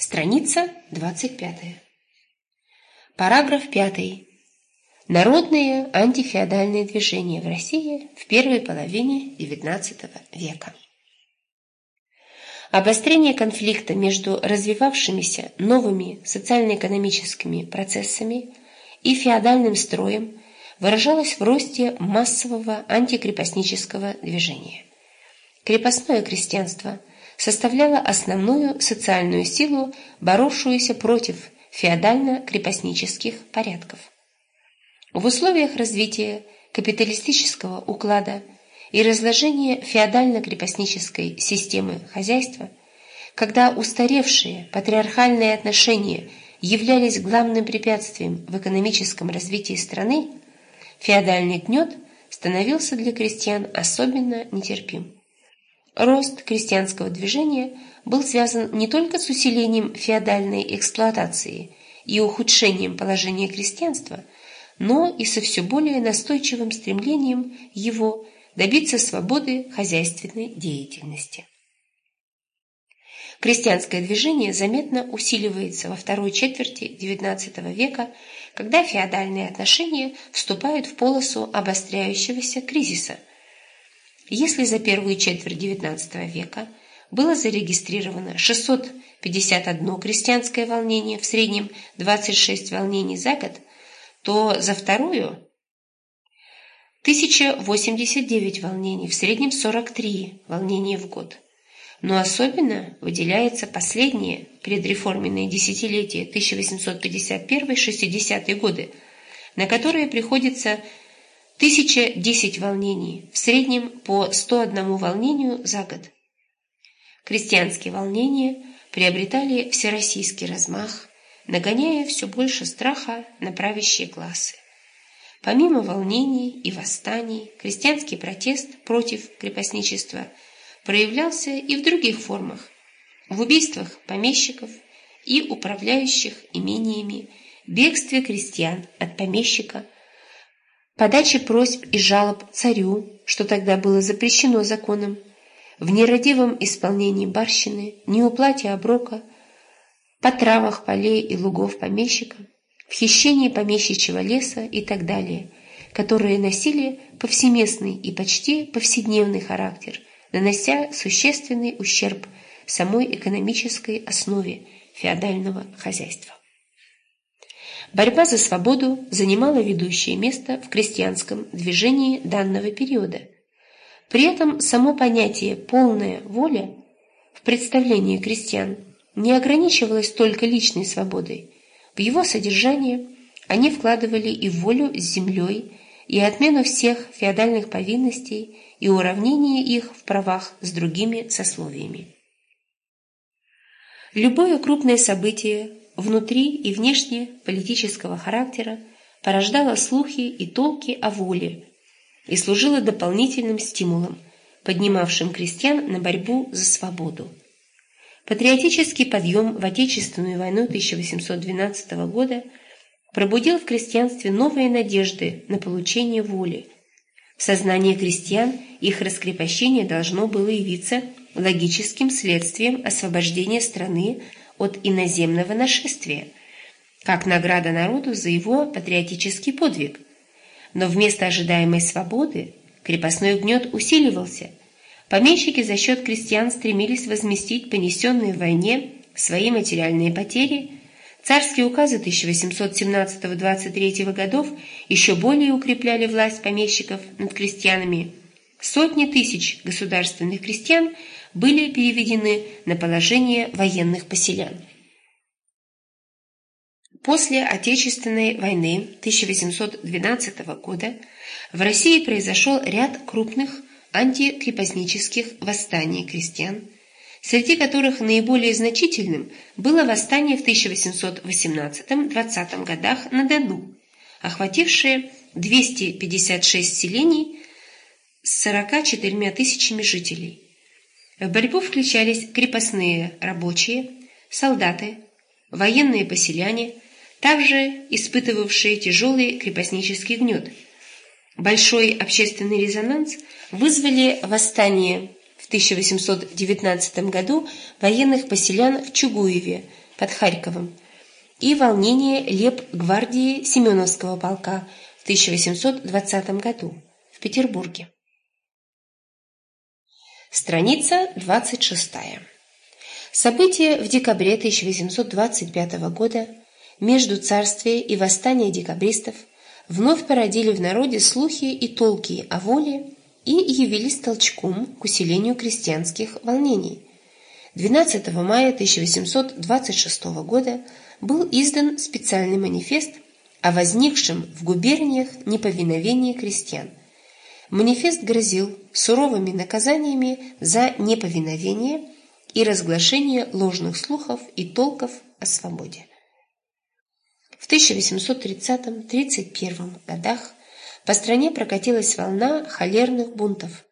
Страница 25. Параграф 5. Народные антифеодальные движения в России в первой половине XIX века. Обострение конфликта между развивавшимися новыми социально-экономическими процессами и феодальным строем выражалось в росте массового антикрепостнического движения. Крепостное крестьянство составляло основную социальную силу, боровшуюся против феодально-крепостнических порядков. В условиях развития капиталистического уклада и разложения феодально-крепостнической системы хозяйства, когда устаревшие патриархальные отношения являлись главным препятствием в экономическом развитии страны, феодальный гнет становился для крестьян особенно нетерпим. Рост крестьянского движения был связан не только с усилением феодальной эксплуатации и ухудшением положения крестьянства, но и со все более настойчивым стремлением его добиться свободы хозяйственной деятельности. Крестьянское движение заметно усиливается во второй четверти XIX века, когда феодальные отношения вступают в полосу обостряющегося кризиса – если за первую четверть XIX века было зарегистрировано 651 крестьянское волнение, в среднем 26 волнений за год, то за вторую 1089 волнений, в среднем 43 волнения в год. Но особенно выделяется последнее предреформенное десятилетие 1851-60 годы, на которые приходится 1010 волнений, в среднем по 101 волнению за год. Крестьянские волнения приобретали всероссийский размах, нагоняя все больше страха на правящие классы. Помимо волнений и восстаний, крестьянский протест против крепостничества проявлялся и в других формах – в убийствах помещиков и управляющих имениями, бегстве крестьян от помещика – подаче просьб и жалоб царю, что тогда было запрещено законом, в нерадивом исполнении барщины, неуплате оброка, потравах полей и лугов помещика, в хищении помещичьего леса и так далее, которые носили повсеместный и почти повседневный характер, нанося существенный ущерб самой экономической основе феодального хозяйства. Борьба за свободу занимала ведущее место в крестьянском движении данного периода. При этом само понятие «полная воля» в представлении крестьян не ограничивалось только личной свободой. В его содержание они вкладывали и волю с землей, и отмену всех феодальных повинностей, и уравнение их в правах с другими сословиями. Любое крупное событие внутри и внешне политического характера порождала слухи и толки о воле и служила дополнительным стимулом, поднимавшим крестьян на борьбу за свободу. Патриотический подъем в Отечественную войну 1812 года пробудил в крестьянстве новые надежды на получение воли. В сознании крестьян их раскрепощение должно было явиться логическим следствием освобождения страны от иноземного нашествия, как награда народу за его патриотический подвиг. Но вместо ожидаемой свободы крепостной гнет усиливался. Помещики за счет крестьян стремились возместить понесенные в войне свои материальные потери. Царские указы 1817-23 годов еще более укрепляли власть помещиков над крестьянами. Сотни тысяч государственных крестьян – были переведены на положение военных поселян. После Отечественной войны 1812 года в России произошел ряд крупных антикрепостнических восстаний крестьян, среди которых наиболее значительным было восстание в 1818-20 годах на Дону, охватившее 256 селений с 44 тысячами жителей. В борьбу включались крепостные рабочие, солдаты, военные поселяне, также испытывавшие тяжелый крепостнический гнет. Большой общественный резонанс вызвали восстание в 1819 году военных поселян в Чугуеве, под Харьковом и волнение леп-гвардии Семеновского полка в 1820 году в Петербурге. Страница 26. События в декабре 1825 года между царствие и восстание декабристов вновь породили в народе слухи и толки о воле и явились толчком к усилению крестьянских волнений. 12 мая 1826 года был издан специальный манифест о возникшем в губерниях неповиновении крестьян. Манифест грозил суровыми наказаниями за неповиновение и разглашение ложных слухов и толков о свободе. В 1830-31 годах по стране прокатилась волна холерных бунтов.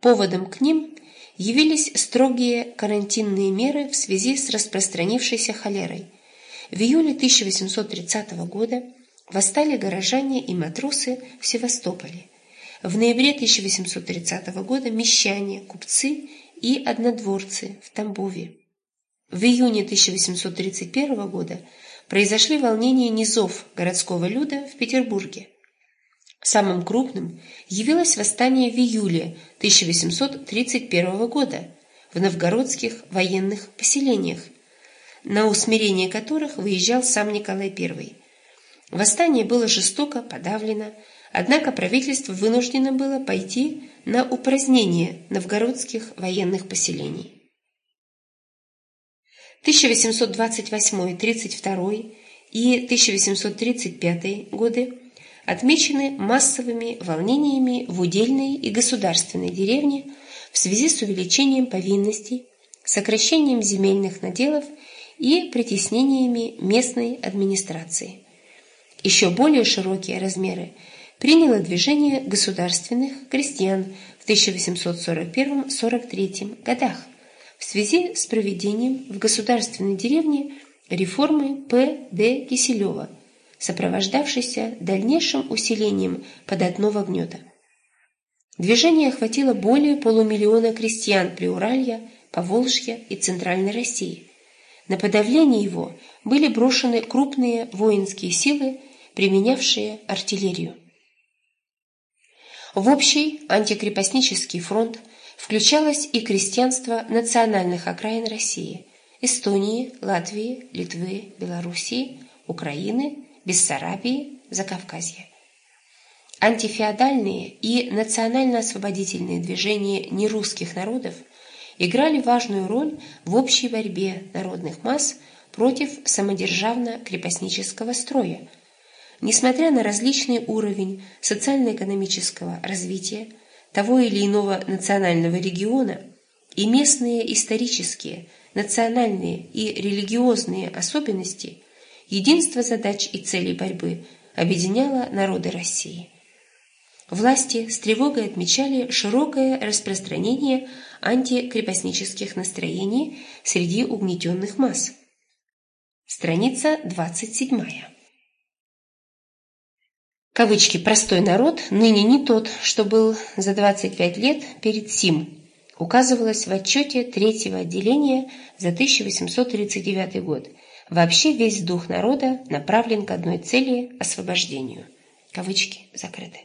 Поводом к ним явились строгие карантинные меры в связи с распространившейся холерой. В июле 1830 года восстали горожане и матросы в Севастополе. В ноябре 1830 года мещане, купцы и однодворцы в Тамбове. В июне 1831 года произошли волнения низов городского люда в Петербурге. Самым крупным явилось восстание в июле 1831 года в новгородских военных поселениях, на усмирение которых выезжал сам Николай I. Восстание было жестоко подавлено, однако правительство вынуждено было пойти на упразднение новгородских военных поселений. 1828-32 и 1835 годы отмечены массовыми волнениями в удельной и государственной деревне в связи с увеличением повинностей, сокращением земельных наделов и притеснениями местной администрации. Еще более широкие размеры приняло движение государственных крестьян в 1841-43 годах, в связи с проведением в государственной деревне реформы П. Д. Киселева, сопровождавшейся дальнейшим усилением податного гнета. Движение охватило более полумиллиона крестьян Приуралья, Поволжья и Центральной России. На подавление его были брошены крупные воинские силы, применявшие артиллерию. В общий антикрепостнический фронт включалось и крестьянство национальных окраин России – Эстонии, Латвии, Литвы, Белоруссии, Украины, Бессарабии, Закавказья. Антифеодальные и национально-освободительные движения нерусских народов играли важную роль в общей борьбе народных масс против самодержавно-крепостнического строя. Несмотря на различный уровень социально-экономического развития, того или иного национального региона и местные исторические, национальные и религиозные особенности, единство задач и целей борьбы объединяло народы России. Власти с тревогой отмечали широкое распространение антикрепостнических настроений среди угнетенных масс. Страница 27. Кавычки «простой народ» ныне не тот, что был за 25 лет перед сим, указывалось в отчете третьего отделения за 1839 год. Вообще весь дух народа направлен к одной цели – освобождению. Кавычки закрыты.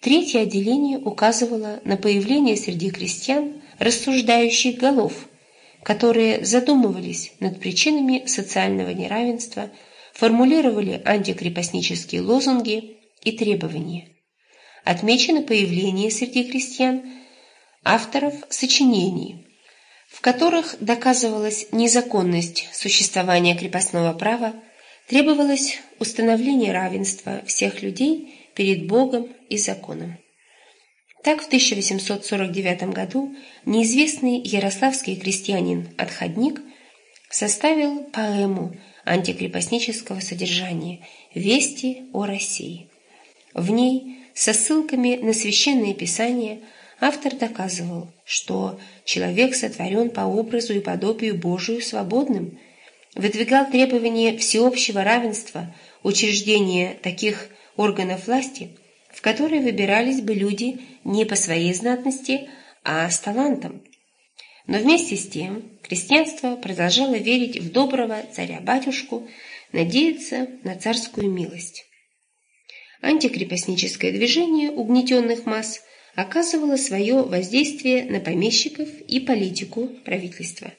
Третье отделение указывало на появление среди крестьян рассуждающих голов, которые задумывались над причинами социального неравенства – формулировали антикрепостнические лозунги и требования. Отмечено появление среди крестьян авторов сочинений, в которых доказывалась незаконность существования крепостного права, требовалось установление равенства всех людей перед Богом и законом. Так в 1849 году неизвестный ярославский крестьянин-отходник составил поэму антикрепостнического содержания «Вести о России». В ней, со ссылками на священные писания, автор доказывал, что человек сотворен по образу и подобию Божию свободным, выдвигал требования всеобщего равенства, учреждения таких органов власти, в которые выбирались бы люди не по своей знатности, а с талантом. Но вместе с тем крестьянство продолжало верить в доброго царя-батюшку, надеяться на царскую милость. Антикрепостническое движение угнетенных масс оказывало свое воздействие на помещиков и политику правительства.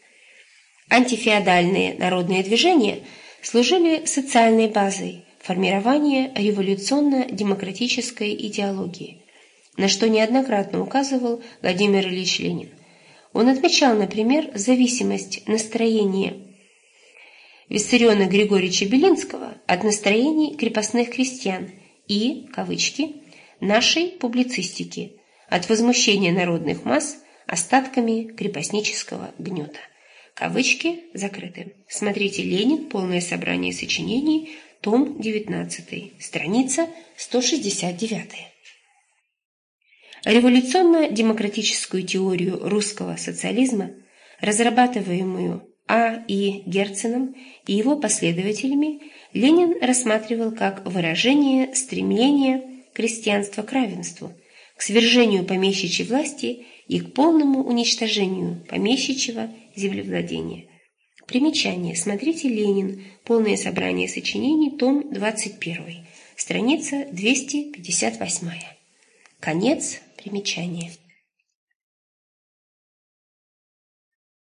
Антифеодальные народные движения служили социальной базой формирования революционно-демократической идеологии, на что неоднократно указывал Владимир Ильич Ленин. Он отмечал, например, зависимость настроения Виссариона Григорьевича Белинского от настроений крепостных крестьян и, кавычки, нашей публицистики от возмущения народных масс остатками крепостнического гнета. Кавычки закрыты. Смотрите «Ленин. Полное собрание сочинений», том 19, страница 169. Революционно-демократическую теорию русского социализма, разрабатываемую А. И. Герценом и его последователями, Ленин рассматривал как выражение стремления крестьянства к равенству, к свержению помещичьей власти и к полному уничтожению помещичьего землевладения. Примечание. Смотрите «Ленин. Полное собрание сочинений. Том 21. Страница 258. Конец примечания.